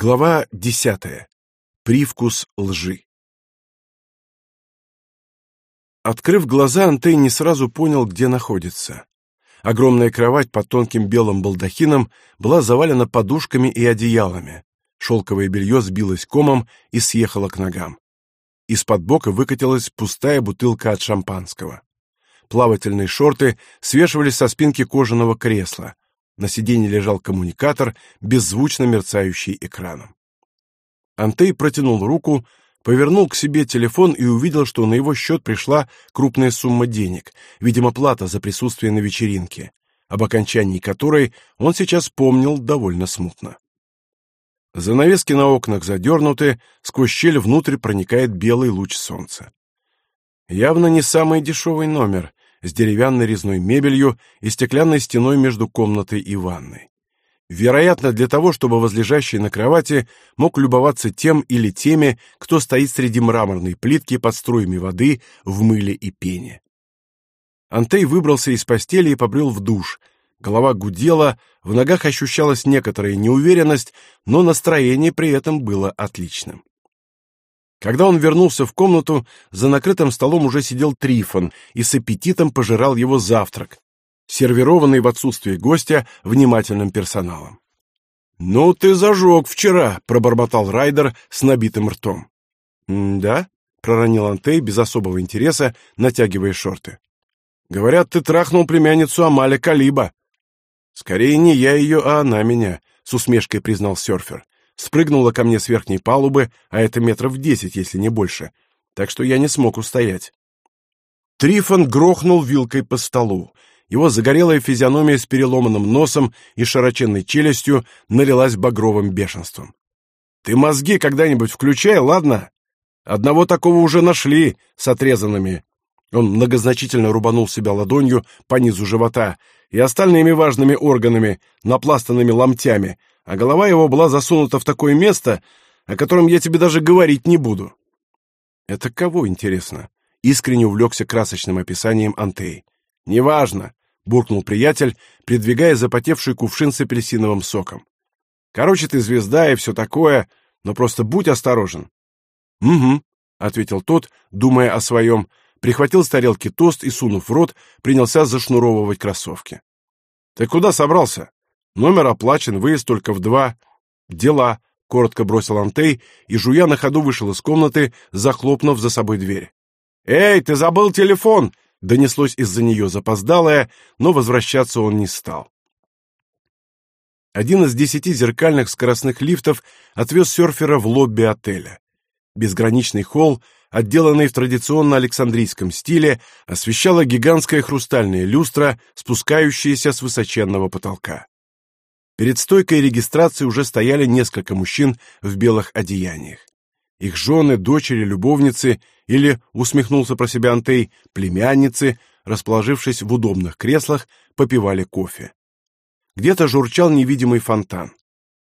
Глава десятая. Привкус лжи. Открыв глаза, Антей не сразу понял, где находится. Огромная кровать под тонким белым балдахином была завалена подушками и одеялами. Шелковое белье сбилось комом и съехало к ногам. Из-под бока выкатилась пустая бутылка от шампанского. Плавательные шорты свешивались со спинки кожаного кресла. На сиденье лежал коммуникатор, беззвучно мерцающий экраном. Антей протянул руку, повернул к себе телефон и увидел, что на его счет пришла крупная сумма денег, видимо, плата за присутствие на вечеринке, об окончании которой он сейчас помнил довольно смутно. Занавески на окнах задернуты, сквозь щель внутрь проникает белый луч солнца. Явно не самый дешевый номер, с деревянной резной мебелью и стеклянной стеной между комнатой и ванной. Вероятно, для того, чтобы возлежащий на кровати мог любоваться тем или теми, кто стоит среди мраморной плитки под струями воды в мыле и пене. Антей выбрался из постели и побрел в душ. Голова гудела, в ногах ощущалась некоторая неуверенность, но настроение при этом было отличным. Когда он вернулся в комнату, за накрытым столом уже сидел Трифон и с аппетитом пожирал его завтрак, сервированный в отсутствие гостя внимательным персоналом. «Ну ты зажег вчера», — пробормотал Райдер с набитым ртом. «Да?» — проронил Антей без особого интереса, натягивая шорты. «Говорят, ты трахнул племянницу Амаля Калиба». «Скорее не я ее, а она меня», — с усмешкой признал серфер спрыгнула ко мне с верхней палубы, а это метров десять, если не больше, так что я не смог устоять. Трифон грохнул вилкой по столу. Его загорелая физиономия с переломанным носом и широченной челюстью налилась багровым бешенством. «Ты мозги когда-нибудь включай, ладно? Одного такого уже нашли, с отрезанными». Он многозначительно рубанул себя ладонью по низу живота и остальными важными органами, напластанными ломтями, а голова его была засунута в такое место, о котором я тебе даже говорить не буду. Это кого, интересно? Искренне увлекся красочным описанием Антей. Неважно, буркнул приятель, придвигая запотевший кувшин с апельсиновым соком. Короче, ты звезда и все такое, но просто будь осторожен. Угу, ответил тот, думая о своем, прихватил с тарелки тост и, сунув в рот, принялся зашнуровывать кроссовки. Ты куда собрался? Номер оплачен, выезд только в два. Дела, коротко бросил Антей и жуя на ходу вышел из комнаты, захлопнув за собой дверь. Эй, ты забыл телефон, донеслось из-за нее запоздалое, но возвращаться он не стал. Один из десяти зеркальных скоростных лифтов отвез серфера в лобби отеля. Безграничный холл, отделанный в традиционно Александрийском стиле, освещала гигантская хрустальная люстра, спускающаяся с высоченного потолка. Перед стойкой регистрации уже стояли несколько мужчин в белых одеяниях. Их жены, дочери, любовницы или, усмехнулся про себя Антей, племянницы, расположившись в удобных креслах, попивали кофе. Где-то журчал невидимый фонтан.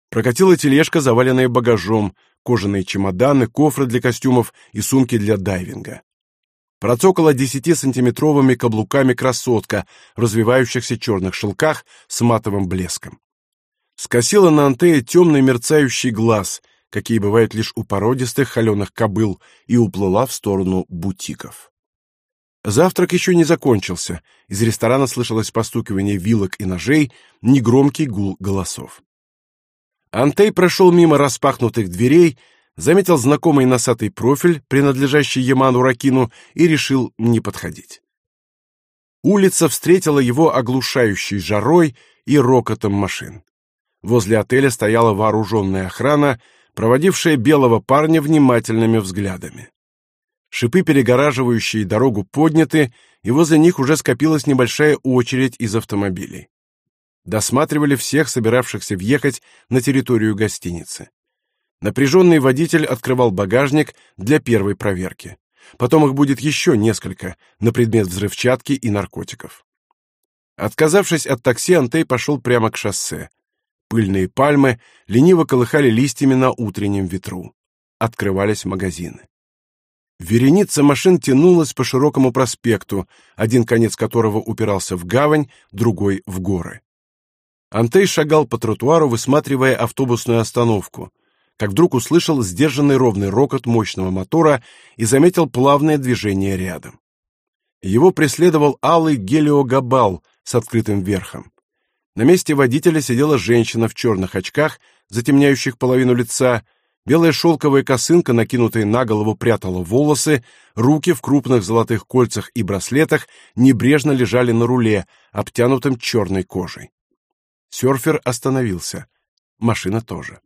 Прокатила тележка, заваленная багажом, кожаные чемоданы, кофры для костюмов и сумки для дайвинга. Процокала десятисантиметровыми каблуками красотка в развивающихся черных шелках с матовым блеском скосила на Антея темный мерцающий глаз, какие бывают лишь у породистых холеных кобыл, и уплыла в сторону бутиков. Завтрак еще не закончился. Из ресторана слышалось постукивание вилок и ножей, негромкий гул голосов. Антей прошел мимо распахнутых дверей, заметил знакомый носатый профиль, принадлежащий Яману Ракину, и решил не подходить. Улица встретила его оглушающей жарой и рокотом машин. Возле отеля стояла вооруженная охрана, проводившая белого парня внимательными взглядами. Шипы, перегораживающие дорогу, подняты, и возле них уже скопилась небольшая очередь из автомобилей. Досматривали всех, собиравшихся въехать на территорию гостиницы. Напряженный водитель открывал багажник для первой проверки. Потом их будет еще несколько на предмет взрывчатки и наркотиков. Отказавшись от такси, Антей пошел прямо к шоссе. Пыльные пальмы лениво колыхали листьями на утреннем ветру. Открывались магазины. Вереница машин тянулась по широкому проспекту, один конец которого упирался в гавань, другой — в горы. Антей шагал по тротуару, высматривая автобусную остановку. как вдруг услышал сдержанный ровный рокот мощного мотора и заметил плавное движение рядом. Его преследовал алый гелиогабал с открытым верхом. На месте водителя сидела женщина в черных очках, затемняющих половину лица, белая шелковая косынка, накинутая на голову, прятала волосы, руки в крупных золотых кольцах и браслетах небрежно лежали на руле, обтянутом черной кожей. Сёрфер остановился. Машина тоже.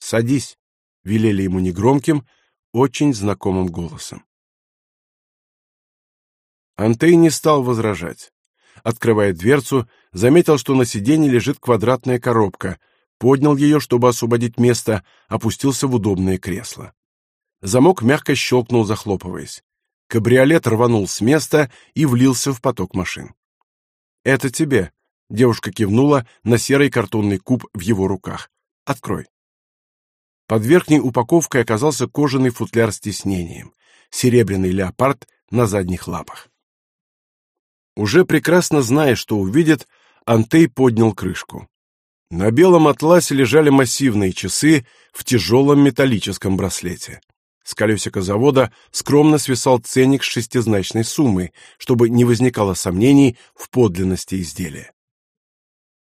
«Садись», — велели ему негромким, очень знакомым голосом. Антей не стал возражать. Открывая дверцу, заметил, что на сиденье лежит квадратная коробка, поднял ее, чтобы освободить место, опустился в удобное кресло. Замок мягко щелкнул, захлопываясь. Кабриолет рванул с места и влился в поток машин. «Это тебе», — девушка кивнула на серый картонный куб в его руках. «Открой». Под верхней упаковкой оказался кожаный футляр с тиснением, серебряный леопард на задних лапах. Уже прекрасно зная, что увидит, Антей поднял крышку. На белом атласе лежали массивные часы в тяжелом металлическом браслете. С колесика завода скромно свисал ценник с шестизначной суммой, чтобы не возникало сомнений в подлинности изделия.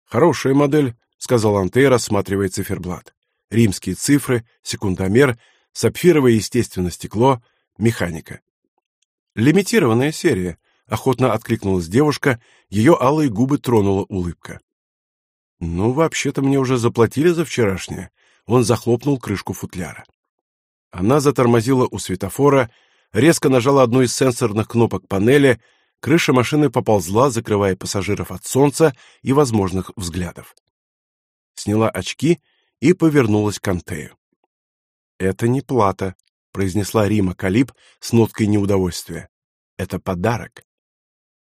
«Хорошая модель», — сказал Антей, рассматривая циферблат римские цифры, секундомер, сапфировое естественное стекло, механика. Лимитированная серия, охотно откликнулась девушка, ее алые губы тронула улыбка. Ну, вообще-то мне уже заплатили за вчерашнее. Он захлопнул крышку футляра. Она затормозила у светофора, резко нажала одну из сенсорных кнопок панели, крыша машины поползла, закрывая пассажиров от солнца и возможных взглядов. Сняла очки и повернулась к Антею. «Это не плата», — произнесла Рима Калиб с ноткой неудовольствия. «Это подарок».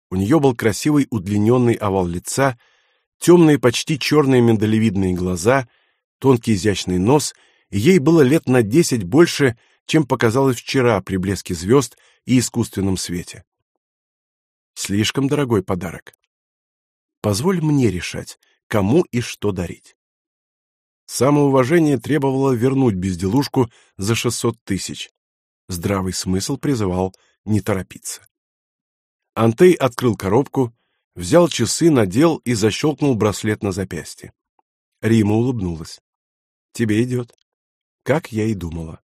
У нее был красивый удлиненный овал лица, темные почти черные миндалевидные глаза, тонкий изящный нос, и ей было лет на десять больше, чем показалось вчера при блеске звезд и искусственном свете. Слишком дорогой подарок. Позволь мне решать, кому и что дарить. Самоуважение требовало вернуть безделушку за шестьсот тысяч. Здравый смысл призывал не торопиться. Антей открыл коробку, взял часы, надел и защелкнул браслет на запястье. Рима улыбнулась. «Тебе идет». Как я и думала.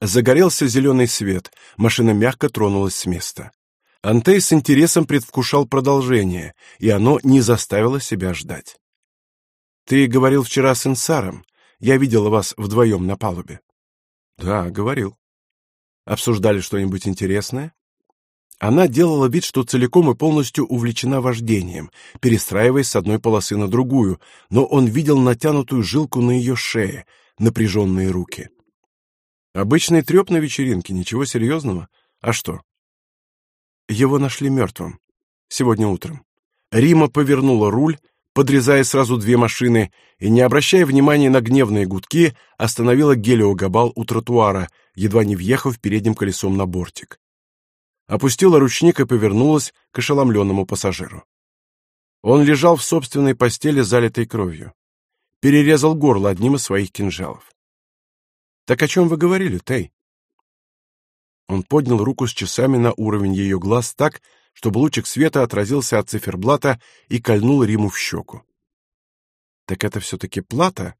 Загорелся зеленый свет, машина мягко тронулась с места. Антей с интересом предвкушал продолжение, и оно не заставило себя ждать. Ты говорил вчера с Инсаром. Я видела вас вдвоем на палубе. Да, говорил. Обсуждали что-нибудь интересное? Она делала вид, что целиком и полностью увлечена вождением, перестраиваясь с одной полосы на другую, но он видел натянутую жилку на ее шее, напряженные руки. Обычный треп на вечеринке, ничего серьезного. А что? Его нашли мертвым. Сегодня утром. Рима повернула руль, подрезая сразу две машины, и, не обращая внимания на гневные гудки, остановила гелиогабал у тротуара, едва не въехав передним колесом на бортик. Опустила ручник и повернулась к ошеломленному пассажиру. Он лежал в собственной постели, залитой кровью. Перерезал горло одним из своих кинжалов. «Так о чем вы говорили, Тей?» Он поднял руку с часами на уровень ее глаз так, чтобы лучик света отразился от циферблата и кольнул Риму в щеку. Так это все-таки плата?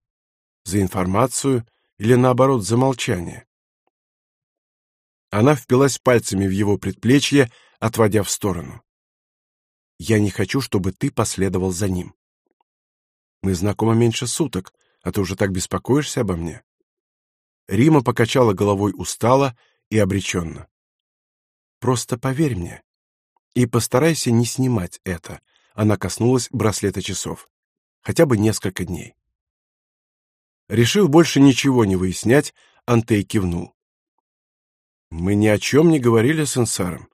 За информацию или, наоборот, за молчание? Она впилась пальцами в его предплечье, отводя в сторону. «Я не хочу, чтобы ты последовал за ним. Мы знакомы меньше суток, а ты уже так беспокоишься обо мне?» Рима покачала головой устало и обреченно. «Просто поверь мне, и постарайся не снимать это. Она коснулась браслета часов. Хотя бы несколько дней. Решив больше ничего не выяснять, Антей кивнул. Мы ни о чем не говорили с Инсаром.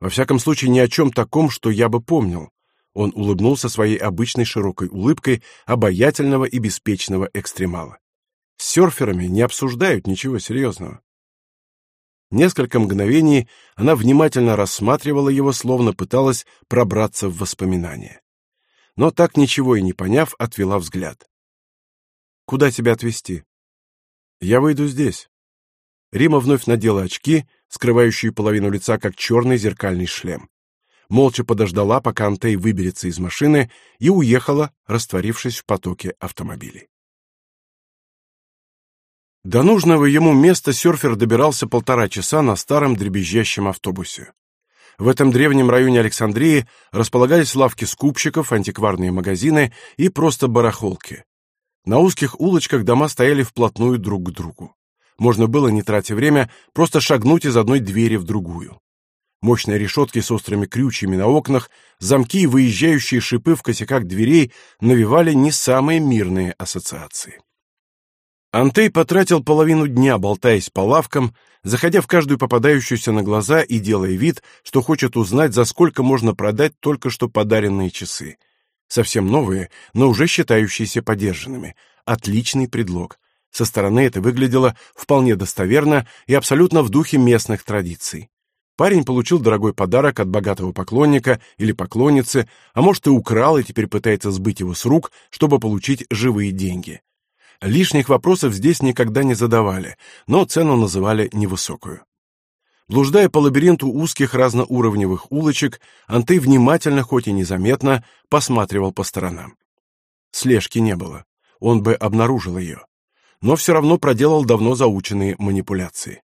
Во всяком случае, ни о чем таком, что я бы помнил. Он улыбнулся своей обычной широкой улыбкой обаятельного и беспечного экстремала. С серферами не обсуждают ничего серьезного. Несколько мгновений она внимательно рассматривала его, словно пыталась пробраться в воспоминания. Но так ничего и не поняв, отвела взгляд. Куда тебя отвезти? Я выйду здесь. Рима вновь надела очки, скрывающие половину лица, как черный зеркальный шлем. Молча подождала, пока Антей выберется из машины, и уехала, растворившись в потоке автомобилей. До нужного ему места серфер добирался полтора часа на старом дребезжащем автобусе. В этом древнем районе Александрии располагались лавки скупщиков, антикварные магазины и просто барахолки. На узких улочках дома стояли вплотную друг к другу. Можно было, не тратя время, просто шагнуть из одной двери в другую. Мощные решетки с острыми крючьями на окнах, замки и выезжающие шипы в косяках дверей навевали не самые мирные ассоциации. Антей потратил половину дня, болтаясь по лавкам, заходя в каждую попадающуюся на глаза и делая вид, что хочет узнать, за сколько можно продать только что подаренные часы. Совсем новые, но уже считающиеся подержанными. Отличный предлог. Со стороны это выглядело вполне достоверно и абсолютно в духе местных традиций. Парень получил дорогой подарок от богатого поклонника или поклонницы, а может и украл и теперь пытается сбыть его с рук, чтобы получить живые деньги. Лишних вопросов здесь никогда не задавали, но цену называли невысокую. Блуждая по лабиринту узких разноуровневых улочек, Антей внимательно, хоть и незаметно, посматривал по сторонам. Слежки не было, он бы обнаружил ее, но все равно проделал давно заученные манипуляции.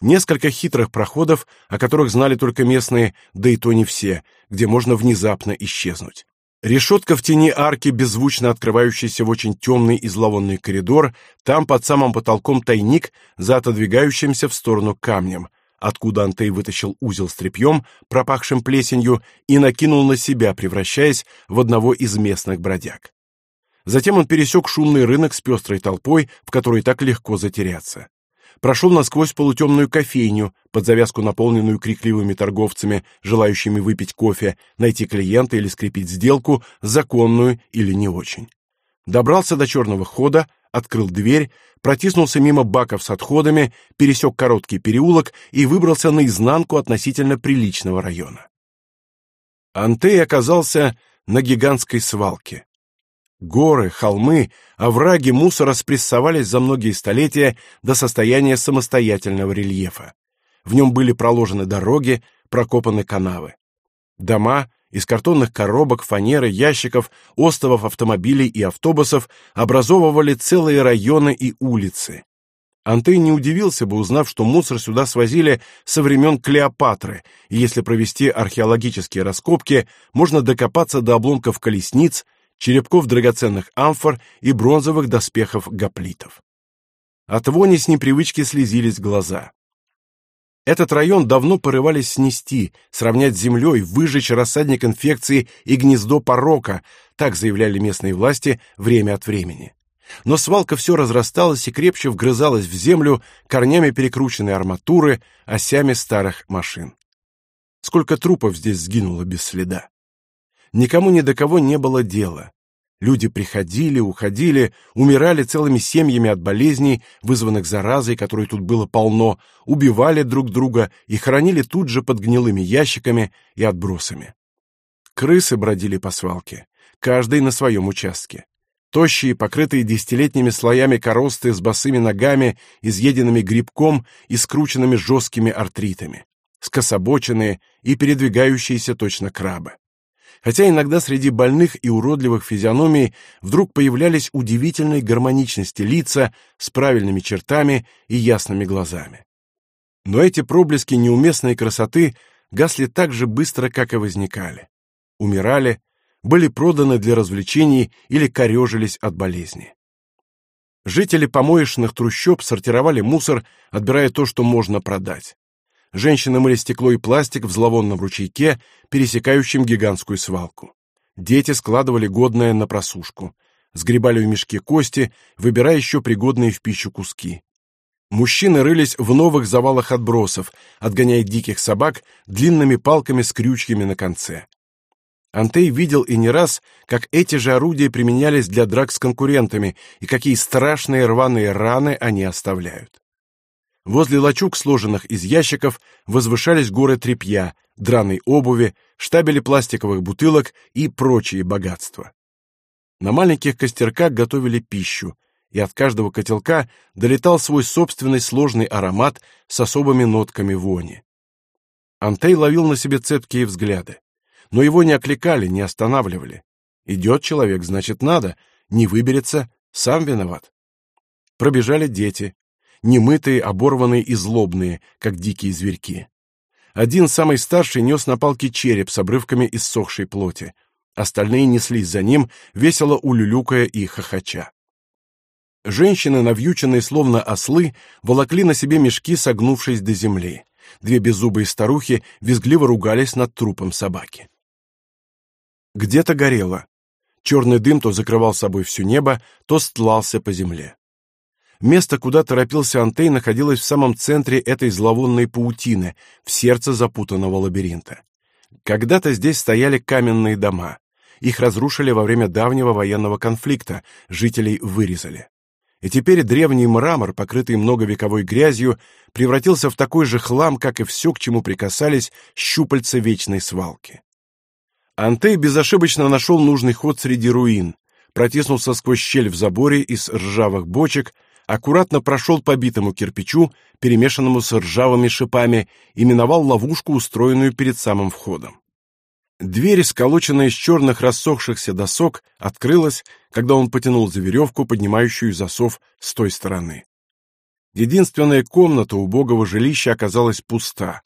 Несколько хитрых проходов, о которых знали только местные, да и то не все, где можно внезапно исчезнуть. Решетка в тени арки, беззвучно открывающаяся в очень темный и зловонный коридор, там под самым потолком тайник за отодвигающимся в сторону камнем, откуда Антей вытащил узел с тряпьем, пропахшим плесенью, и накинул на себя, превращаясь в одного из местных бродяг. Затем он пересек шумный рынок с пестрой толпой, в которой так легко затеряться прошел насквозь полутемную кофейню, под завязку наполненную крикливыми торговцами, желающими выпить кофе, найти клиента или скрепить сделку, законную или не очень. Добрался до черного хода, открыл дверь, протиснулся мимо баков с отходами, пересек короткий переулок и выбрался наизнанку относительно приличного района. Антей оказался на гигантской свалке. Горы, холмы, овраги мусора спрессовались за многие столетия до состояния самостоятельного рельефа. В нем были проложены дороги, прокопаны канавы. Дома из картонных коробок, фанеры, ящиков, остовов автомобилей и автобусов образовывали целые районы и улицы. Антей не удивился бы, узнав, что мусор сюда свозили со времен Клеопатры, и если провести археологические раскопки, можно докопаться до обломков колесниц, черепков драгоценных амфор и бронзовых доспехов гоплитов. От вони с непривычки слезились глаза. Этот район давно порывались снести, сравнять с землей, выжечь рассадник инфекции и гнездо порока, так заявляли местные власти время от времени. Но свалка все разрасталась и крепче вгрызалась в землю корнями перекрученной арматуры, осями старых машин. Сколько трупов здесь сгинуло без следа. Никому ни до кого не было дела. Люди приходили, уходили, умирали целыми семьями от болезней, вызванных заразой, которой тут было полно, убивали друг друга и хоронили тут же под гнилыми ящиками и отбросами. Крысы бродили по свалке, каждый на своем участке. Тощие, покрытые десятилетними слоями коросты с босыми ногами, изъеденными грибком и скрученными жесткими артритами, скособоченные и передвигающиеся точно крабы хотя иногда среди больных и уродливых физиономий вдруг появлялись удивительной гармоничности лица с правильными чертами и ясными глазами. Но эти проблески неуместной красоты гасли так же быстро, как и возникали. Умирали, были проданы для развлечений или корежились от болезни. Жители помоечных трущоб сортировали мусор, отбирая то, что можно продать. Женщины мыли стекло и пластик в зловонном ручейке, пересекающем гигантскую свалку. Дети складывали годное на просушку. Сгребали в мешке кости, выбирая еще пригодные в пищу куски. Мужчины рылись в новых завалах отбросов, отгоняя диких собак длинными палками с крючьями на конце. Антей видел и не раз, как эти же орудия применялись для драк с конкурентами и какие страшные рваные раны они оставляют. Возле лачуг, сложенных из ящиков, возвышались горы тряпья, драной обуви, штабели пластиковых бутылок и прочие богатства. На маленьких костерках готовили пищу, и от каждого котелка долетал свой собственный сложный аромат с особыми нотками вони. Антей ловил на себе цепкие взгляды, но его не окликали, не останавливали. Идет человек, значит, надо, не выберется, сам виноват. Пробежали дети, немытые, оборванные и злобные, как дикие зверьки. Один, самый старший, нес на палке череп с обрывками иссохшей плоти. Остальные неслись за ним, весело улюлюкая и хохоча. Женщины, навьюченные словно ослы, волокли на себе мешки, согнувшись до земли. Две беззубые старухи визгливо ругались над трупом собаки. Где-то горело. Черный дым то закрывал собой все небо, то стлался по земле. Место, куда торопился Антей, находилось в самом центре этой зловонной паутины, в сердце запутанного лабиринта. Когда-то здесь стояли каменные дома. Их разрушили во время давнего военного конфликта, жителей вырезали. И теперь древний мрамор, покрытый многовековой грязью, превратился в такой же хлам, как и все, к чему прикасались щупальца вечной свалки. Антей безошибочно нашел нужный ход среди руин, протиснулся сквозь щель в заборе из ржавых бочек, аккуратно прошел по битому кирпичу, перемешанному с ржавыми шипами, и миновал ловушку, устроенную перед самым входом. Дверь, сколоченная из черных рассохшихся досок, открылась, когда он потянул за веревку, поднимающую засов с той стороны. Единственная комната убогого жилища оказалась пуста.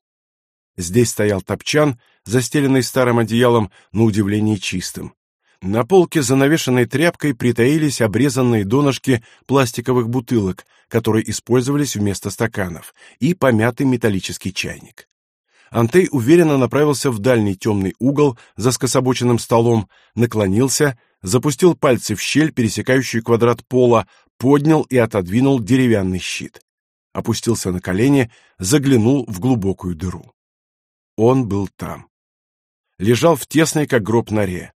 Здесь стоял топчан, застеленный старым одеялом, на удивление чистым. На полке, занавешенной тряпкой, притаились обрезанные донышки пластиковых бутылок, которые использовались вместо стаканов, и помятый металлический чайник. Антей уверенно направился в дальний темный угол за скособоченным столом, наклонился, запустил пальцы в щель, пересекающую квадрат пола, поднял и отодвинул деревянный щит. Опустился на колени, заглянул в глубокую дыру. Он был там. Лежал в тесной, как гроб, норе.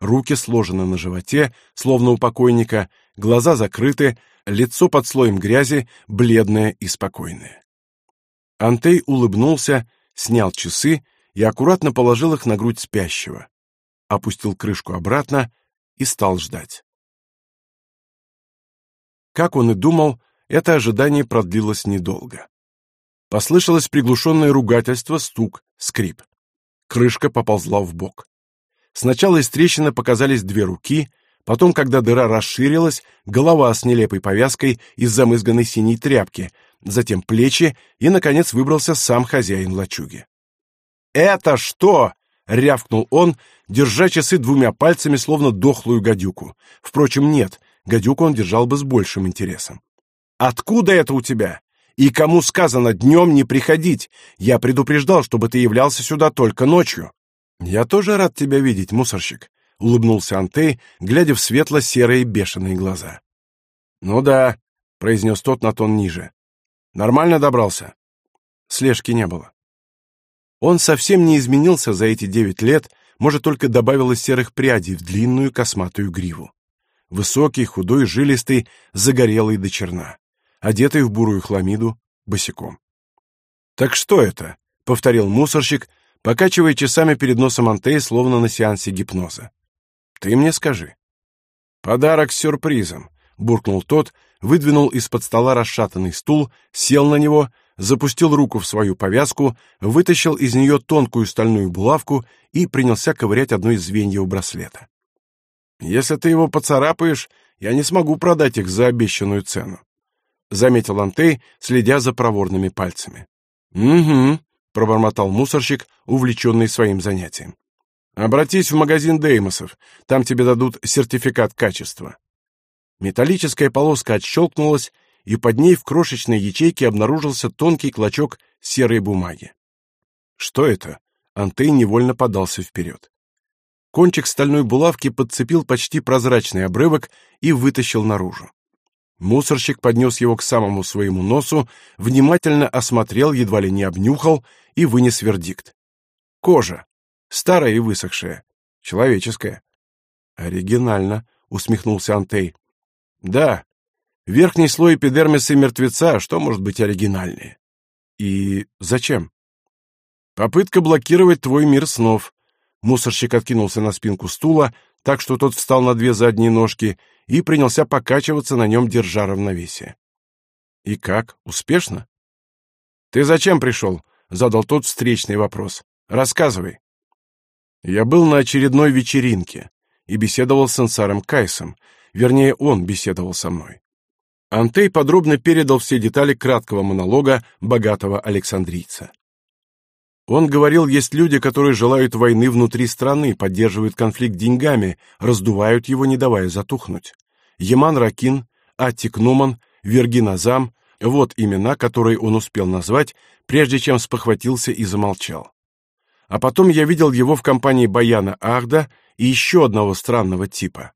Руки сложены на животе, словно у покойника, глаза закрыты, лицо под слоем грязи, бледное и спокойное. Антей улыбнулся, снял часы и аккуратно положил их на грудь спящего, опустил крышку обратно и стал ждать. Как он и думал, это ожидание продлилось недолго. Послышалось приглушенное ругательство, стук, скрип. Крышка поползла в бок. Сначала из трещины показались две руки, потом, когда дыра расширилась, голова с нелепой повязкой из замызганной синей тряпки, затем плечи, и, наконец, выбрался сам хозяин лачуги. «Это что?» — рявкнул он, держа часы двумя пальцами, словно дохлую гадюку. Впрочем, нет, гадюку он держал бы с большим интересом. «Откуда это у тебя? И кому сказано днем не приходить? Я предупреждал, чтобы ты являлся сюда только ночью». «Я тоже рад тебя видеть, мусорщик», — улыбнулся Антей, глядя в светло-серые бешеные глаза. «Ну да», — произнес тот на тон ниже. Нормально добрался? Слежки не было. Он совсем не изменился за эти девять лет, может, только добавилось серых прядей в длинную косматую гриву. Высокий, худой, жилистый, загорелый до черна, одетый в бурую хламиду, босиком. «Так что это?» — повторил мусорщик, покачивая часами перед носом Антея, словно на сеансе гипноза. «Ты мне скажи». «Подарок с сюрпризом», — буркнул тот, выдвинул из-под стола расшатанный стул, сел на него, запустил руку в свою повязку, вытащил из нее тонкую стальную булавку и принялся ковырять одно из звеньев браслета. «Если ты его поцарапаешь, я не смогу продать их за обещанную цену», — заметил Антей, следя за проворными пальцами. «Угу», — пробормотал мусорщик, увлеченный своим занятием. «Обратись в магазин Деймосов, там тебе дадут сертификат качества». Металлическая полоска отщелкнулась, и под ней в крошечной ячейке обнаружился тонкий клочок серой бумаги. Что это? Антей невольно подался вперед. Кончик стальной булавки подцепил почти прозрачный обрывок и вытащил наружу. Мусорщик поднес его к самому своему носу, внимательно осмотрел, едва ли не обнюхал и вынес вердикт. Кожа. Старая и высохшая. Человеческая. Оригинально, усмехнулся Антей. Да, верхний слой эпидермиса мертвеца, что может быть оригинальнее? И зачем? Попытка блокировать твой мир снов. Мусорщик откинулся на спинку стула, так что тот встал на две задние ножки и принялся покачиваться на нем, держа равновесие. «И как? Успешно?» «Ты зачем пришел?» — задал тот встречный вопрос. «Рассказывай». Я был на очередной вечеринке и беседовал с сенсаром Кайсом, вернее, он беседовал со мной. Антей подробно передал все детали краткого монолога богатого александрийца. Он говорил, есть люди, которые желают войны внутри страны, поддерживают конфликт деньгами, раздувают его, не давая затухнуть. Яман Ракин, Аттик Нуман, Вергин Азам — вот имена, которые он успел назвать, прежде чем спохватился и замолчал. А потом я видел его в компании Баяна Ахда и еще одного странного типа.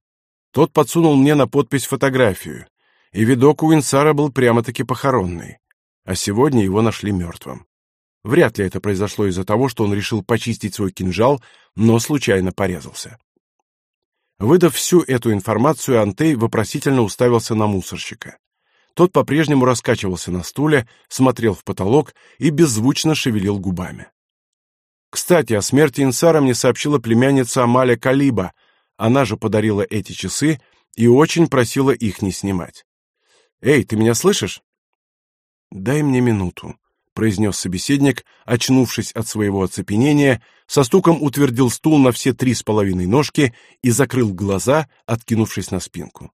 Тот подсунул мне на подпись фотографию, и видок у Инсара был прямо-таки похоронный. А сегодня его нашли мертвым. Вряд ли это произошло из-за того, что он решил почистить свой кинжал, но случайно порезался. Выдав всю эту информацию, Антей вопросительно уставился на мусорщика. Тот по-прежнему раскачивался на стуле, смотрел в потолок и беззвучно шевелил губами. Кстати, о смерти Инсара мне сообщила племянница Амаля Калиба. Она же подарила эти часы и очень просила их не снимать. «Эй, ты меня слышишь?» «Дай мне минуту», произнес собеседник, очнувшись от своего оцепенения, со стуком утвердил стул на все три с половиной ножки и закрыл глаза, откинувшись на спинку.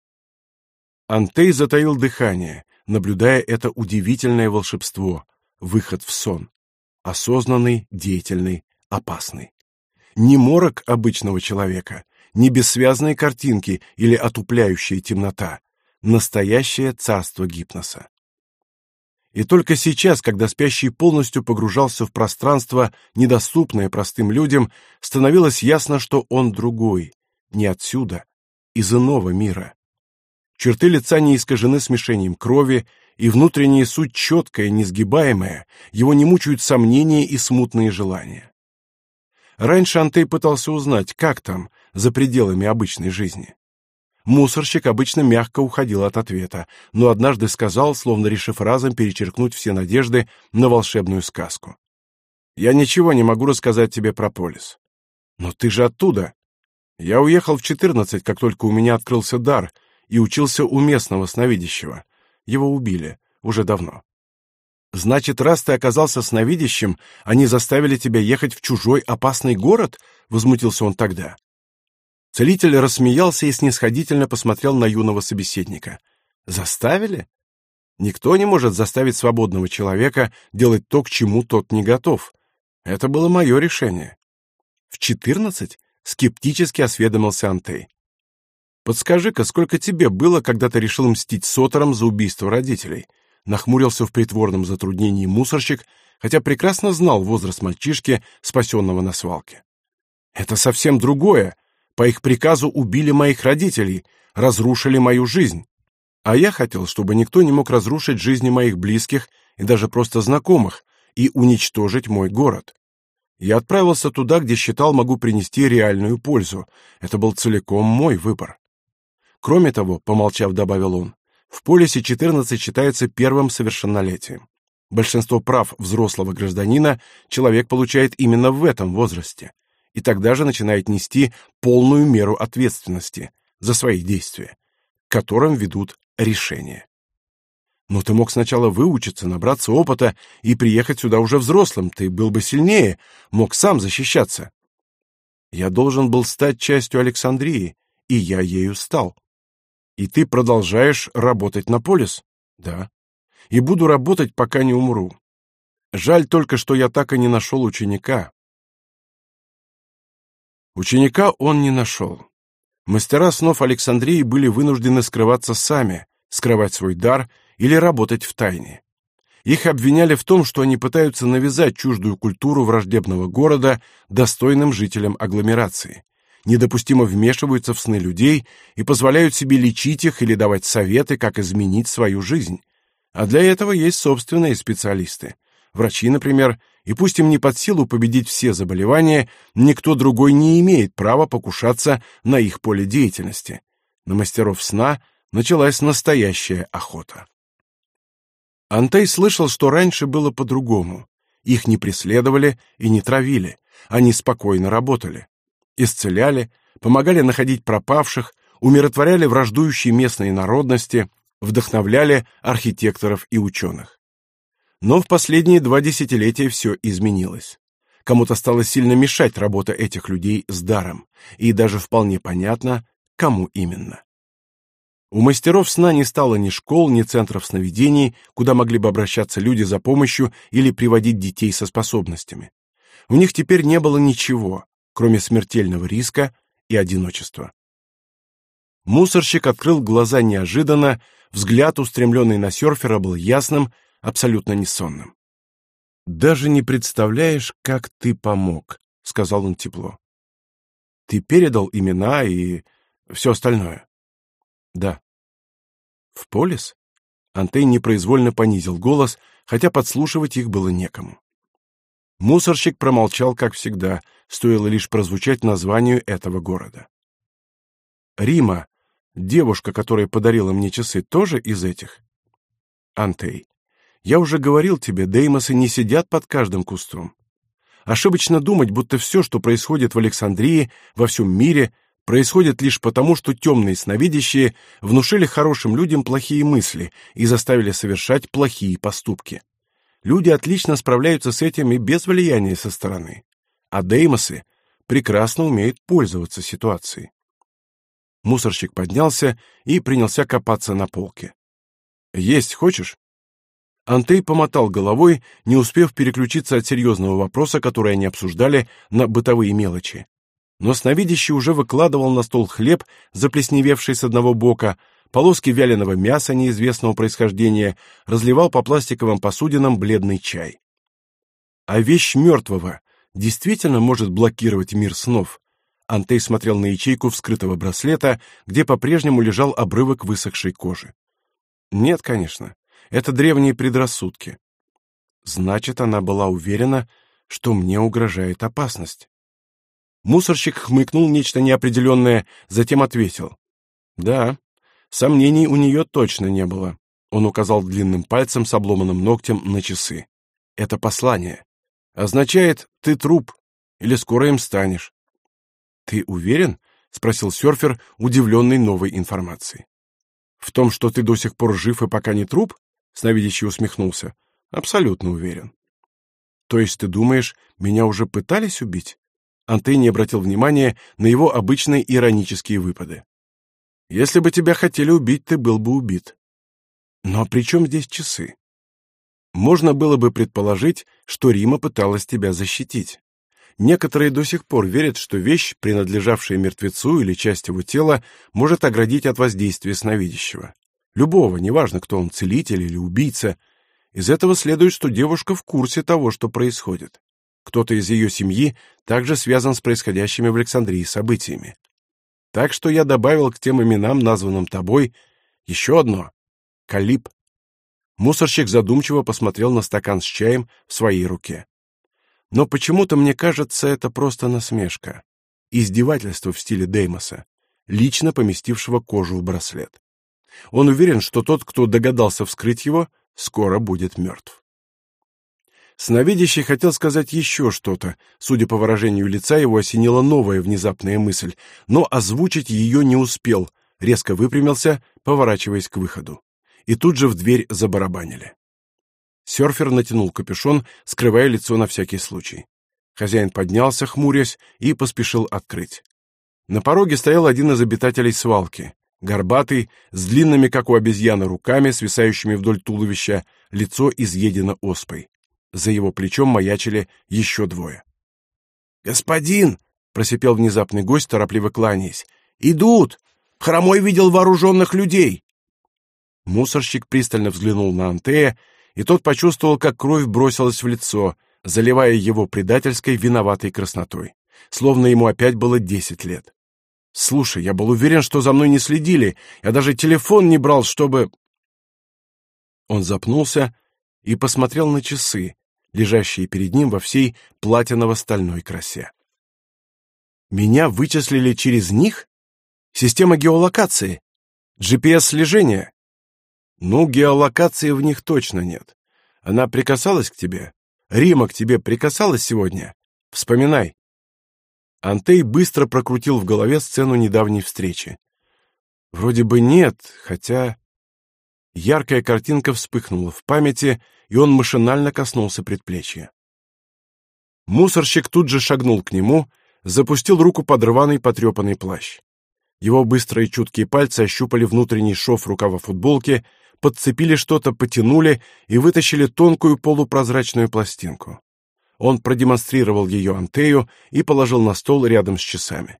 Антей затаил дыхание, наблюдая это удивительное волшебство, выход в сон, осознанный, деятельный, опасный. Не морок обычного человека, не бессвязные картинки или отупляющая темнота, настоящее царство гипноса. И только сейчас, когда спящий полностью погружался в пространство, недоступное простым людям, становилось ясно, что он другой, не отсюда, из иного мира. Черты лица не искажены смешением крови, и внутренняя суть четкая, несгибаемая, его не мучают сомнения и смутные желания. Раньше Антей пытался узнать, как там, за пределами обычной жизни. Мусорщик обычно мягко уходил от ответа, но однажды сказал, словно решив разом перечеркнуть все надежды на волшебную сказку. «Я ничего не могу рассказать тебе про полис». «Но ты же оттуда!» «Я уехал в четырнадцать, как только у меня открылся дар, и учился у местного сновидящего. Его убили. Уже давно». «Значит, раз ты оказался сновидящим, они заставили тебя ехать в чужой опасный город?» — возмутился он тогда. Целитель рассмеялся и снисходительно посмотрел на юного собеседника. Заставили? Никто не может заставить свободного человека делать то, к чему тот не готов. Это было мое решение. В четырнадцать скептически осведомился Антей. Подскажи-ка, сколько тебе было, когда ты решил мстить соторам за убийство родителей? Нахмурился в притворном затруднении мусорщик, хотя прекрасно знал возраст мальчишки, спасенного на свалке. Это совсем другое, по их приказу убили моих родителей, разрушили мою жизнь. А я хотел, чтобы никто не мог разрушить жизни моих близких и даже просто знакомых и уничтожить мой город. Я отправился туда, где считал могу принести реальную пользу. Это был целиком мой выбор. Кроме того, помолчав, добавил он, в полисе 14 считается первым совершеннолетием. Большинство прав взрослого гражданина человек получает именно в этом возрасте и тогда же начинает нести полную меру ответственности за свои действия, которым ведут решения. Но ты мог сначала выучиться, набраться опыта и приехать сюда уже взрослым, ты был бы сильнее, мог сам защищаться. Я должен был стать частью Александрии, и я ею стал. И ты продолжаешь работать на полис? Да. И буду работать, пока не умру. Жаль только, что я так и не нашел ученика. Ученика он не нашел. Мастера снов Александрии были вынуждены скрываться сами, скрывать свой дар или работать в тайне. Их обвиняли в том, что они пытаются навязать чуждую культуру враждебного города достойным жителям агломерации, недопустимо вмешиваются в сны людей и позволяют себе лечить их или давать советы, как изменить свою жизнь. А для этого есть собственные специалисты. Врачи, например, и пусть им не под силу победить все заболевания, никто другой не имеет права покушаться на их поле деятельности. На мастеров сна началась настоящая охота. Антей слышал, что раньше было по-другому. Их не преследовали и не травили, они спокойно работали. Исцеляли, помогали находить пропавших, умиротворяли враждующие местные народности, вдохновляли архитекторов и ученых. Но в последние два десятилетия все изменилось. Кому-то стало сильно мешать работа этих людей с даром, и даже вполне понятно, кому именно. У мастеров сна не стало ни школ, ни центров сновидений, куда могли бы обращаться люди за помощью или приводить детей со способностями. У них теперь не было ничего, кроме смертельного риска и одиночества. Мусорщик открыл глаза неожиданно, взгляд, устремленный на серфера, был ясным, абсолютно несонным. «Даже не представляешь, как ты помог», — сказал он тепло. «Ты передал имена и все остальное?» «Да». «В полис?» Антей непроизвольно понизил голос, хотя подслушивать их было некому. Мусорщик промолчал, как всегда, стоило лишь прозвучать названию этого города. «Рима, девушка, которая подарила мне часы, тоже из этих?» «Антей, я уже говорил тебе, деймосы не сидят под каждым кустом. Ошибочно думать, будто все, что происходит в Александрии, во всем мире, происходит лишь потому, что темные сновидящие внушили хорошим людям плохие мысли и заставили совершать плохие поступки. Люди отлично справляются с этим и без влияния со стороны. А деймосы прекрасно умеют пользоваться ситуацией. Мусорщик поднялся и принялся копаться на полке. «Есть хочешь?» Антей помотал головой, не успев переключиться от серьезного вопроса, который они обсуждали, на бытовые мелочи. Но сновидящий уже выкладывал на стол хлеб, заплесневевший с одного бока, полоски вяленого мяса неизвестного происхождения, разливал по пластиковым посудинам бледный чай. А вещь мертвого действительно может блокировать мир снов. Антей смотрел на ячейку вскрытого браслета, где по-прежнему лежал обрывок высохшей кожи. Нет, конечно. Это древние предрассудки. Значит, она была уверена, что мне угрожает опасность. Мусорщик хмыкнул нечто неопределенное, затем ответил. «Да, сомнений у нее точно не было». Он указал длинным пальцем с обломанным ногтем на часы. «Это послание. Означает, ты труп, или скоро им станешь». «Ты уверен?» — спросил серфер, удивленный новой информацией. «В том, что ты до сих пор жив и пока не труп?» Сновидящий усмехнулся. Абсолютно уверен. То есть ты думаешь, меня уже пытались убить? Антей не обратил внимания на его обычные иронические выпады. Если бы тебя хотели убить, ты был бы убит. Но при чем здесь часы? Можно было бы предположить, что Рима пыталась тебя защитить. Некоторые до сих пор верят, что вещь, принадлежавшая мертвецу или часть его тела, может оградить от воздействия сновидящего. Любого, неважно, кто он, целитель или убийца. Из этого следует, что девушка в курсе того, что происходит. Кто-то из ее семьи также связан с происходящими в Александрии событиями. Так что я добавил к тем именам, названным тобой, еще одно — Калиб. Мусорщик задумчиво посмотрел на стакан с чаем в своей руке. Но почему-то мне кажется, это просто насмешка. Издевательство в стиле Деймоса, лично поместившего кожу в браслет. Он уверен, что тот, кто догадался вскрыть его, скоро будет мертв. Сновидящий хотел сказать еще что-то. Судя по выражению лица, его осенила новая внезапная мысль, но озвучить ее не успел, резко выпрямился, поворачиваясь к выходу. И тут же в дверь забарабанили. Серфер натянул капюшон, скрывая лицо на всякий случай. Хозяин поднялся, хмурясь, и поспешил открыть. На пороге стоял один из обитателей свалки горбатый, с длинными, как у обезьяны, руками, свисающими вдоль туловища, лицо изъедено оспой. За его плечом маячили еще двое. «Господин!» — просипел внезапный гость, торопливо кланяясь. «Идут! Хромой видел вооруженных людей!» Мусорщик пристально взглянул на Антея, и тот почувствовал, как кровь бросилась в лицо, заливая его предательской виноватой краснотой, словно ему опять было десять лет. Слушай, я был уверен, что за мной не следили. Я даже телефон не брал, чтобы Он запнулся и посмотрел на часы, лежащие перед ним во всей платиново-стальной красе. Меня вычислили через них? Система геолокации? GPS-слежения? Ну, геолокации в них точно нет. Она прикасалась к тебе? Рима к тебе прикасалась сегодня? Вспоминай. Антей быстро прокрутил в голове сцену недавней встречи. Вроде бы нет, хотя... Яркая картинка вспыхнула в памяти, и он машинально коснулся предплечья. Мусорщик тут же шагнул к нему, запустил руку под рваный потрепанный плащ. Его быстрые чуткие пальцы ощупали внутренний шов рукава футболки, подцепили что-то, потянули и вытащили тонкую полупрозрачную пластинку. Он продемонстрировал ее Антею и положил на стол рядом с часами.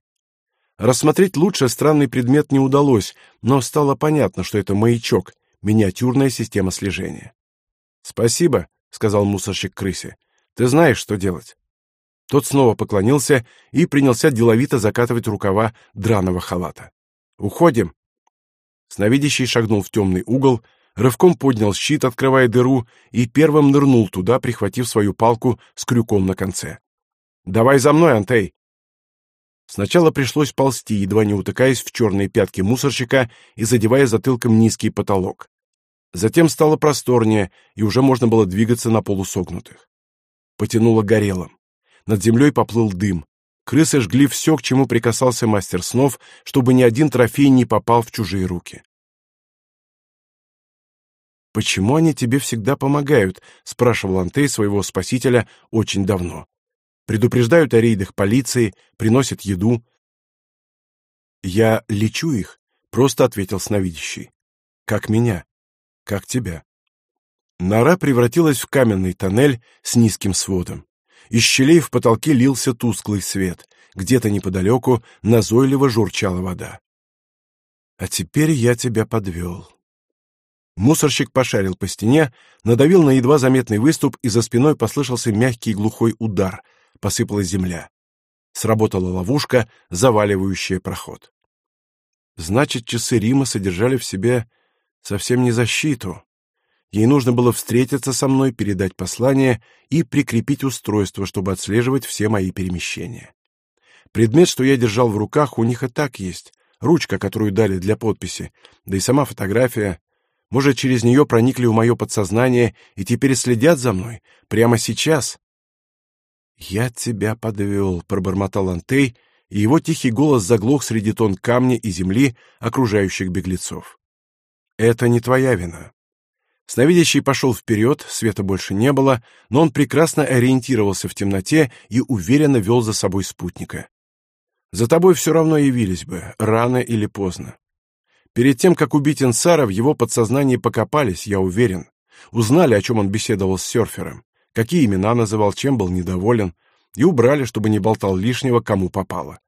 Рассмотреть лучше странный предмет не удалось, но стало понятно, что это маячок, миниатюрная система слежения. «Спасибо», — сказал мусорщик крысе. «Ты знаешь, что делать». Тот снова поклонился и принялся деловито закатывать рукава драного халата. «Уходим». Сновидящий шагнул в темный угол, рывком поднял щит, открывая дыру, и первым нырнул туда, прихватив свою палку с крюком на конце. «Давай за мной, Антей!» Сначала пришлось ползти, едва не утыкаясь в черные пятки мусорщика и задевая затылком низкий потолок. Затем стало просторнее, и уже можно было двигаться на полусогнутых. Потянуло горелым. Над землей поплыл дым. Крысы жгли все, к чему прикасался мастер снов, чтобы ни один трофей не попал в чужие руки. «Почему они тебе всегда помогают?» — спрашивал Антей своего спасителя очень давно предупреждают о рейдах полиции, приносят еду. Я лечу их, просто ответил сновидящий. Как меня, как тебя. Нора превратилась в каменный тоннель с низким сводом. Из щелей в потолке лился тусклый свет. Где-то неподалеку назойливо журчала вода. А теперь я тебя подвел. Мусорщик пошарил по стене, надавил на едва заметный выступ, и за спиной послышался мягкий глухой удар — посыпалась земля. Сработала ловушка, заваливающая проход. Значит, часы Рима содержали в себе совсем не защиту. Ей нужно было встретиться со мной, передать послание и прикрепить устройство, чтобы отслеживать все мои перемещения. Предмет, что я держал в руках, у них и так есть. Ручка, которую дали для подписи, да и сама фотография. Может, через нее проникли в мое подсознание и теперь следят за мной, прямо сейчас. «Я тебя подвел», — пробормотал Антей, и его тихий голос заглох среди тон камня и земли, окружающих беглецов. «Это не твоя вина». Сновидящий пошел вперед, света больше не было, но он прекрасно ориентировался в темноте и уверенно вел за собой спутника. За тобой все равно явились бы, рано или поздно. Перед тем, как убить Инсара, в его подсознании покопались, я уверен. Узнали, о чем он беседовал с серфером какие имена называл, чем был недоволен, и убрали, чтобы не болтал лишнего, кому попало.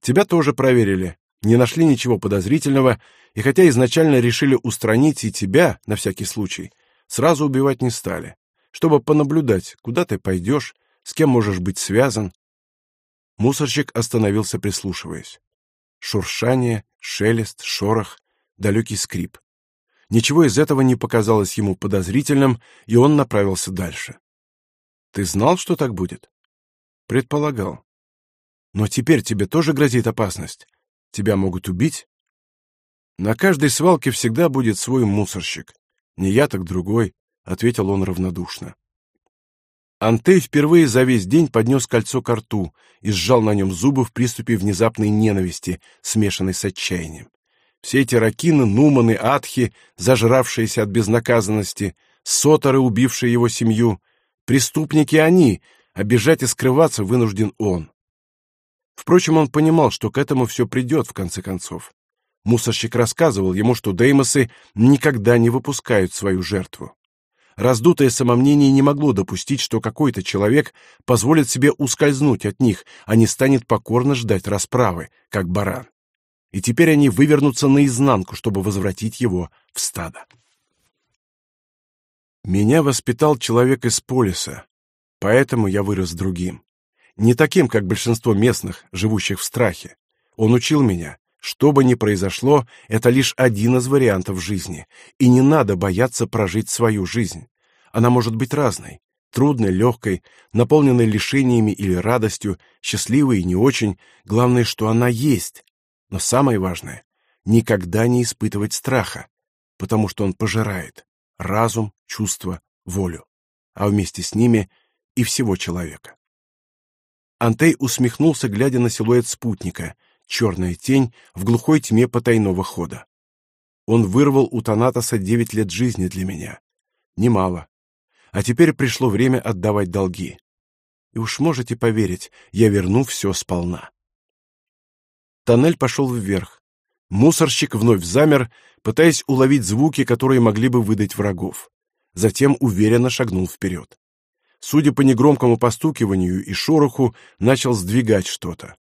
Тебя тоже проверили, не нашли ничего подозрительного, и хотя изначально решили устранить и тебя, на всякий случай, сразу убивать не стали, чтобы понаблюдать, куда ты пойдешь, с кем можешь быть связан. Мусорщик остановился, прислушиваясь. Шуршание, шелест, шорох, далекий скрип. Ничего из этого не показалось ему подозрительным, и он направился дальше. Ты знал, что так будет? Предполагал. Но теперь тебе тоже грозит опасность. Тебя могут убить. На каждой свалке всегда будет свой мусорщик. Не я, так другой, ответил он равнодушно. Антей впервые за весь день поднес кольцо к рту и сжал на нем зубы в приступе внезапной ненависти, смешанной с отчаянием. Все эти ракины, нуманы, атхи, зажравшиеся от безнаказанности, соторы, убившие его семью, Преступники они, а бежать и скрываться вынужден он. Впрочем, он понимал, что к этому все придет в конце концов. Мусорщик рассказывал ему, что деймосы никогда не выпускают свою жертву. Раздутое самомнение не могло допустить, что какой-то человек позволит себе ускользнуть от них, а не станет покорно ждать расправы, как баран. И теперь они вывернутся наизнанку, чтобы возвратить его в стадо. Меня воспитал человек из полиса, поэтому я вырос другим. Не таким, как большинство местных, живущих в страхе. Он учил меня, что бы ни произошло, это лишь один из вариантов жизни, и не надо бояться прожить свою жизнь. Она может быть разной, трудной, легкой, наполненной лишениями или радостью, счастливой и не очень, главное, что она есть. Но самое важное — никогда не испытывать страха, потому что он пожирает разум, чувства, волю, а вместе с ними и всего человека. Антей усмехнулся, глядя на силуэт спутника, черная тень в глухой тьме потайного хода. Он вырвал у Танатоса девять лет жизни для меня. Немало. А теперь пришло время отдавать долги. И уж можете поверить, я верну все сполна. Тоннель пошел вверх. Мусорщик вновь замер, пытаясь уловить звуки, которые могли бы выдать врагов. Затем уверенно шагнул вперед. Судя по негромкому постукиванию и шороху, начал сдвигать что-то.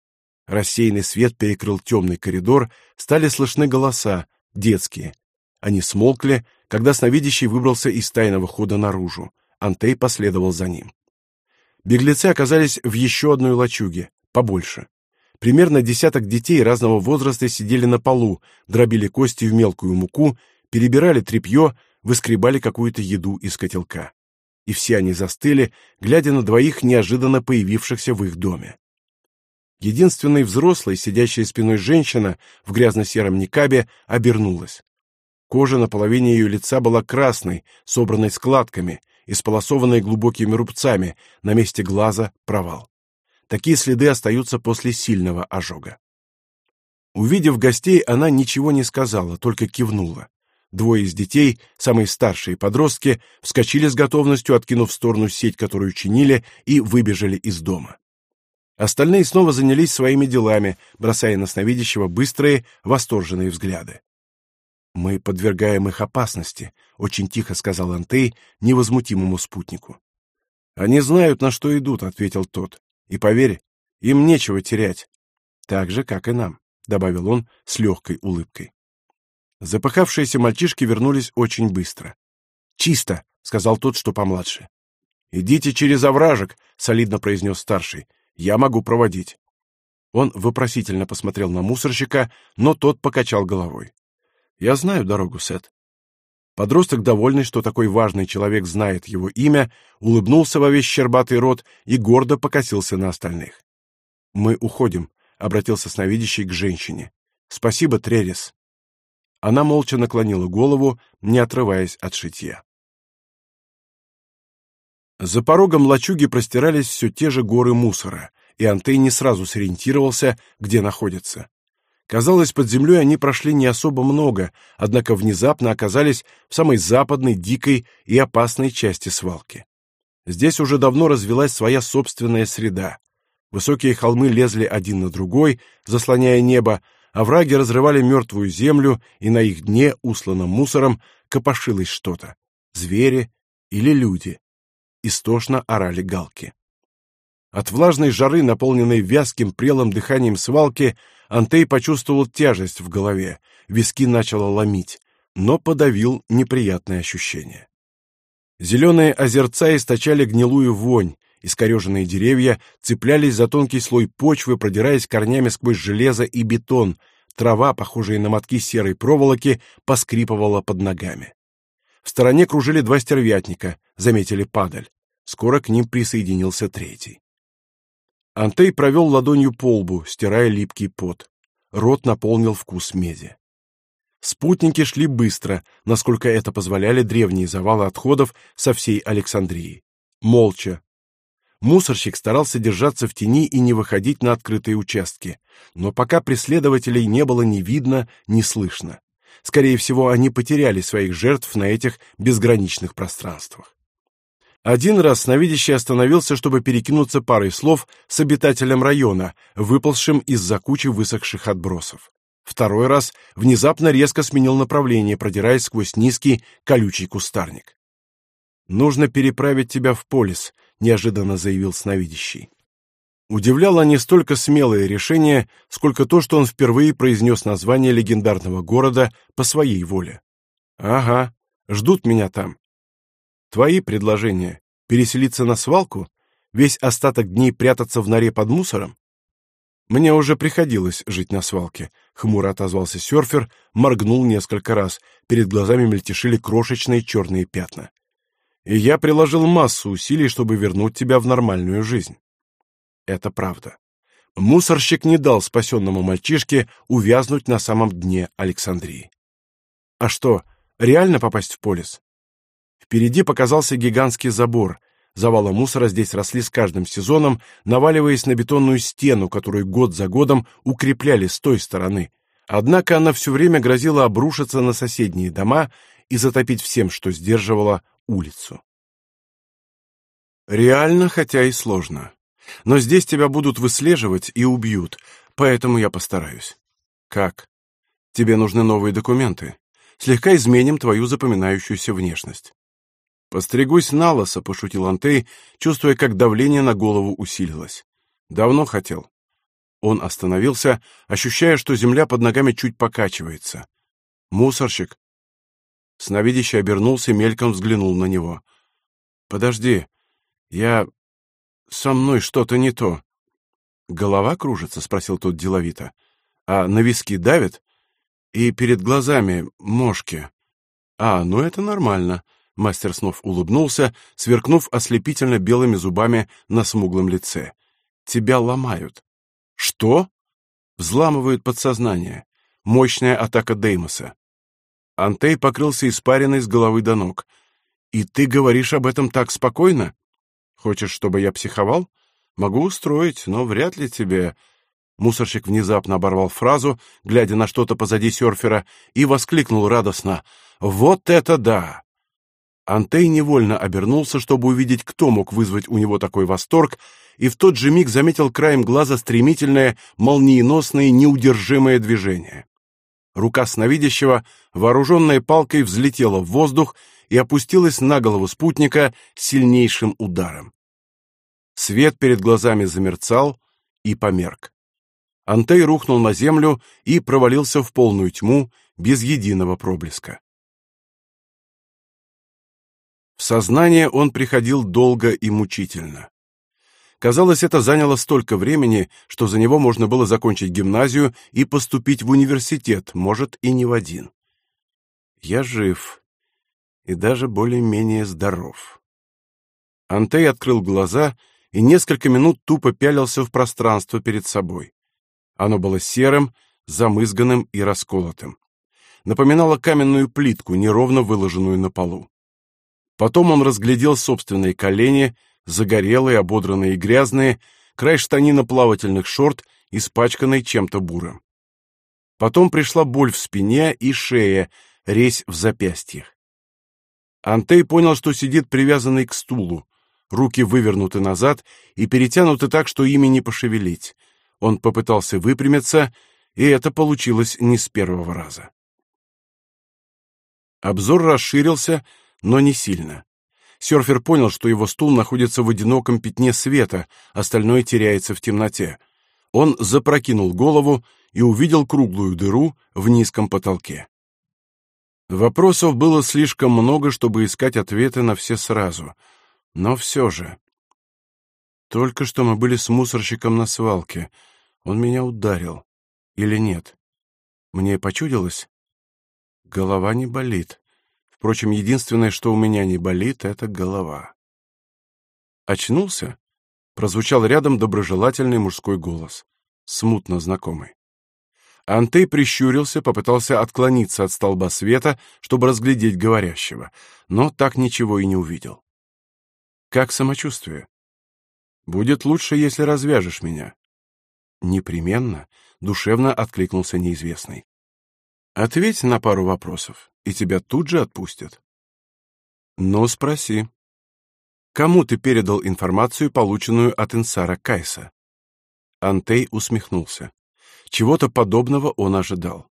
Рассеянный свет перекрыл темный коридор, стали слышны голоса, детские. Они смолкли, когда сновидящий выбрался из тайного хода наружу. Антей последовал за ним. Беглецы оказались в еще одной лачуге, побольше. Примерно десяток детей разного возраста сидели на полу, дробили кости в мелкую муку, перебирали тряпье, выскребали какую-то еду из котелка. И все они застыли, глядя на двоих неожиданно появившихся в их доме. Единственный взрослый, сидящая спиной женщина в грязно-сером никабе, обернулась. Кожа на половине ее лица была красной, собранной складками, исполосованной глубокими рубцами, на месте глаза провал. Такие следы остаются после сильного ожога. Увидев гостей, она ничего не сказала, только кивнула. Двое из детей, самые старшие подростки, вскочили с готовностью, откинув в сторону сеть, которую чинили, и выбежали из дома. Остальные снова занялись своими делами, бросая на сновидящего быстрые, восторженные взгляды. Мы подвергаем их опасности, очень тихо сказал Антей невозмутимому спутнику. Они знают, на что идут, ответил тот. И поверь, им нечего терять, так же как и нам, добавил он с легкой улыбкой. Запыхавшиеся мальчишки вернулись очень быстро. Чисто, сказал тот, что помладше. Идите через овражек, солидно произнес старший. Я могу проводить. Он вопросительно посмотрел на мусорщика, но тот покачал головой. Я знаю дорогу, Сет. Подросток, довольный, что такой важный человек знает его имя, улыбнулся во весь щербатый рот и гордо покосился на остальных. «Мы уходим», — обратился сновидящий к женщине. «Спасибо, Трерис». Она молча наклонила голову, не отрываясь от шитья. За порогом лачуги простирались все те же горы мусора, и Антей не сразу сориентировался, где находится. Казалось, под землей они прошли не особо много, однако внезапно оказались в самой западной, дикой и опасной части свалки. Здесь уже давно развилась своя собственная среда. Высокие холмы лезли один на другой, заслоняя небо, а враги разрывали мертвую землю, и на их дне, усланном мусором, копошилось что-то. Звери или люди. Истошно орали галки. От влажной жары, наполненной вязким прелым дыханием свалки, Антей почувствовал тяжесть в голове, виски начало ломить, но подавил неприятное ощущение. Зеленые озерца источали гнилую вонь, искореженные деревья цеплялись за тонкий слой почвы, продираясь корнями сквозь железо и бетон, трава, похожая на мотки серой проволоки, поскрипывала под ногами. В стороне кружили два стервятника, заметили падаль. Скоро к ним присоединился третий. Антей провел ладонью по лбу, стирая липкий пот. Рот наполнил вкус меди. Спутники шли быстро, насколько это позволяли древние завалы отходов со всей Александрии. Молча. Мусорщик старался держаться в тени и не выходить на открытые участки, но пока преследователей не было ни видно, ни слышно. Скорее всего, они потеряли своих жертв на этих безграничных пространствах. Один раз сновидящий остановился, чтобы перекинуться парой слов с обитателем района, выползшим из-за кучи высохших отбросов. Второй раз внезапно резко сменил направление, продираясь сквозь низкий колючий кустарник. «Нужно переправить тебя в полис», — неожиданно заявил сновидящий. Удивляло не столько смелое решение, сколько то, что он впервые произнес название легендарного города по своей воле. «Ага, ждут меня там. Твои предложения переселиться на свалку, весь остаток дней прятаться в норе под мусором? Мне уже приходилось жить на свалке, хмуро отозвался серфер, моргнул несколько раз, перед глазами мельтешили крошечные черные пятна. И я приложил массу усилий, чтобы вернуть тебя в нормальную жизнь. Это правда. Мусорщик не дал спасенному мальчишке увязнуть на самом дне Александрии. А что, реально попасть в полис? Впереди показался гигантский забор. Завалы мусора здесь росли с каждым сезоном, наваливаясь на бетонную стену, которую год за годом укрепляли с той стороны. Однако она все время грозила обрушиться на соседние дома и затопить всем, что сдерживало улицу. Реально, хотя и сложно. Но здесь тебя будут выслеживать и убьют, поэтому я постараюсь. Как? Тебе нужны новые документы. Слегка изменим твою запоминающуюся внешность. Постригусь на лосо, пошутил Антей, чувствуя, как давление на голову усилилось. Давно хотел. Он остановился, ощущая, что земля под ногами чуть покачивается. Мусорщик. Сновидящий обернулся, мельком взглянул на него. Подожди. Я со мной что-то не то. Голова кружится, спросил тот деловито. А на виски давит? И перед глазами мошки. А, ну это нормально. Мастер снов улыбнулся, сверкнув ослепительно белыми зубами на смуглом лице. Тебя ломают. Что? Взламывают подсознание. Мощная атака Деймоса. Антей покрылся испариной с головы до ног. И ты говоришь об этом так спокойно? Хочешь, чтобы я психовал? Могу устроить, но вряд ли тебе. Мусорщик внезапно оборвал фразу, глядя на что-то позади серфера, и воскликнул радостно: "Вот это да!" Антей невольно обернулся, чтобы увидеть, кто мог вызвать у него такой восторг, и в тот же миг заметил краем глаза стремительное, молниеносное, неудержимое движение. Рука сновидящего, вооруженная палкой, взлетела в воздух и опустилась на голову спутника сильнейшим ударом. Свет перед глазами замерцал и померк. Антей рухнул на землю и провалился в полную тьму без единого проблеска. В сознание он приходил долго и мучительно. Казалось, это заняло столько времени, что за него можно было закончить гимназию и поступить в университет, может, и не в один. Я жив и даже более-менее здоров. Антей открыл глаза и несколько минут тупо пялился в пространство перед собой. Оно было серым, замызганным и расколотым. Напоминало каменную плитку, неровно выложенную на полу. Потом он разглядел собственные колени, загорелые, ободранные и грязные, край штанина плавательных шорт, испачканный чем-то бурым. Потом пришла боль в спине и шее, резь в запястьях. Антей понял, что сидит привязанный к стулу, руки вывернуты назад и перетянуты так, что ими не пошевелить. Он попытался выпрямиться, и это получилось не с первого раза. Обзор расширился, но не сильно. Сёрфер понял, что его стул находится в одиноком пятне света, остальное теряется в темноте. Он запрокинул голову и увидел круглую дыру в низком потолке. Вопросов было слишком много, чтобы искать ответы на все сразу. Но все же... Только что мы были с мусорщиком на свалке. Он меня ударил. Или нет? Мне почудилось? Голова не болит. Впрочем, единственное, что у меня не болит, это голова. Очнулся? Прозвучал рядом доброжелательный мужской голос, смутно знакомый. Антей прищурился, попытался отклониться от столба света, чтобы разглядеть говорящего, но так ничего и не увидел. Как самочувствие? Будет лучше, если развяжешь меня. Непременно, душевно откликнулся неизвестный. Ответь на пару вопросов, и тебя тут же отпустят. Ну, спроси. Кому ты передал информацию, полученную от Инсара Кайса? Антей усмехнулся. Чего-то подобного он ожидал.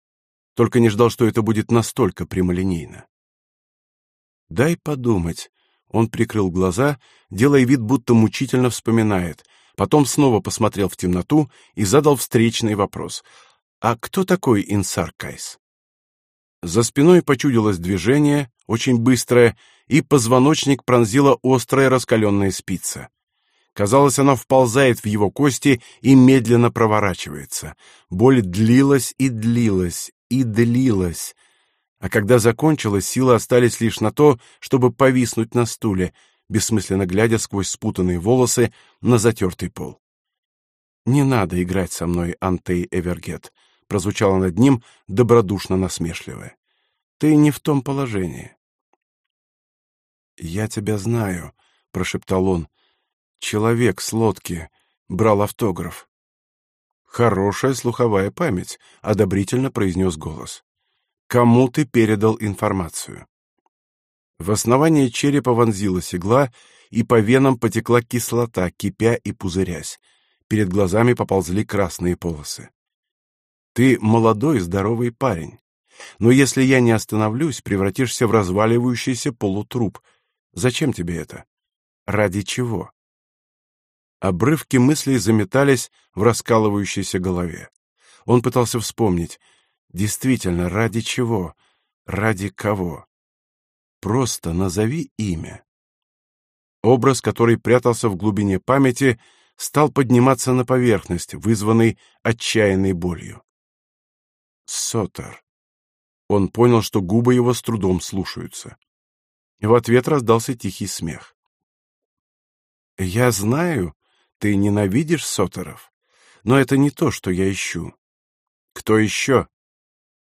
Только не ждал, что это будет настолько прямолинейно. Дай подумать. Он прикрыл глаза, делая вид, будто мучительно вспоминает. Потом снова посмотрел в темноту и задал встречный вопрос: "А кто такой Инсар Кайс?" За спиной почудилось движение, очень быстрое, и позвоночник пронзила острая раскаленная спица. Казалось, она вползает в его кости и медленно проворачивается. Боль длилась и длилась, и длилась. А когда закончилась, силы остались лишь на то, чтобы повиснуть на стуле, бессмысленно глядя сквозь спутанные волосы на затертый пол. «Не надо играть со мной, Антей Эвергет», прозвучало над ним добродушно насмешливое. Ты не в том положении. Я тебя знаю, — прошептал он. «Человек с лодки брал автограф». «Хорошая слуховая память», — одобрительно произнес голос. «Кому ты передал информацию?» В основании черепа вонзилась игла, и по венам потекла кислота, кипя и пузырясь. Перед глазами поползли красные полосы. «Ты молодой, здоровый парень. Но если я не остановлюсь, превратишься в разваливающийся полутруп. Зачем тебе это? Ради чего?» Обрывки мыслей заметались в раскалывающейся голове. Он пытался вспомнить. Действительно, ради чего? Ради кого? Просто назови имя. Образ, который прятался в глубине памяти, стал подниматься на поверхность, вызванный отчаянной болью. Сотер. Он понял, что губы его с трудом слушаются. В ответ раздался тихий смех. «Я знаю, ты ненавидишь Сотеров, но это не то, что я ищу. Кто еще?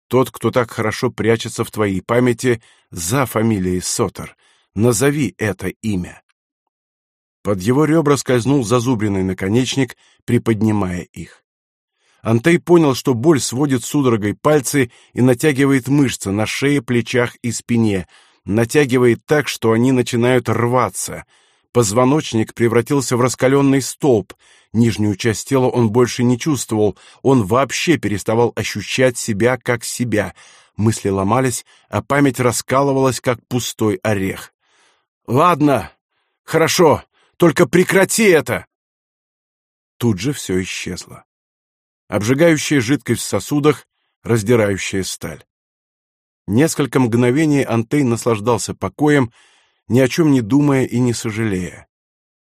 Тот, кто так хорошо прячется в твоей памяти за фамилией Сотер. Назови это имя. Под его ребра скользнул зазубренный наконечник, приподнимая их. Антей понял, что боль сводит судорогой пальцы и натягивает мышцы на шее, плечах и спине, натягивает так, что они начинают рваться — Позвоночник превратился в раскаленный столб. Нижнюю часть тела он больше не чувствовал. Он вообще переставал ощущать себя как себя. Мысли ломались, а память раскалывалась, как пустой орех. «Ладно, хорошо, только прекрати это!» Тут же все исчезло. Обжигающая жидкость в сосудах, раздирающая сталь. Несколько мгновений Антей наслаждался покоем, ни о чем не думая и не сожалея.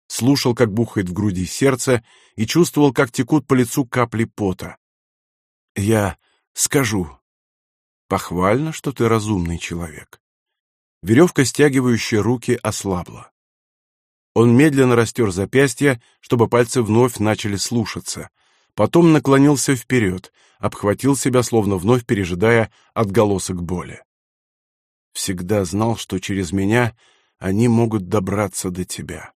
Слушал, как бухает в груди сердце, и чувствовал, как текут по лицу капли пота. «Я скажу. Похвально, что ты разумный человек». Веревка, стягивающая руки, ослабла. Он медленно растер запястья, чтобы пальцы вновь начали слушаться. Потом наклонился вперед, обхватил себя, словно вновь пережидая отголосок боли. Всегда знал, что через меня они могут добраться до тебя.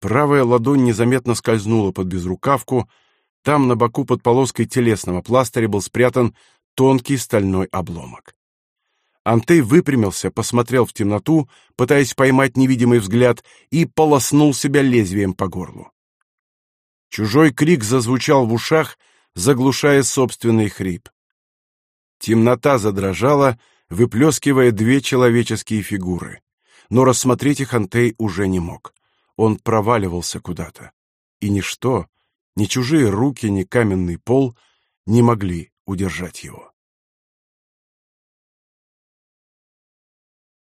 Правая ладонь незаметно скользнула под безрукавку, там на боку под полоской телесного пластыря был спрятан тонкий стальной обломок. Антей выпрямился, посмотрел в темноту, пытаясь поймать невидимый взгляд, и полоснул себя лезвием по горлу. Чужой крик зазвучал в ушах, заглушая собственный хрип. Темнота задрожала, выплескивая две человеческие фигуры но рассмотреть их Антей уже не мог. Он проваливался куда-то. И ничто, ни чужие руки, ни каменный пол не могли удержать его.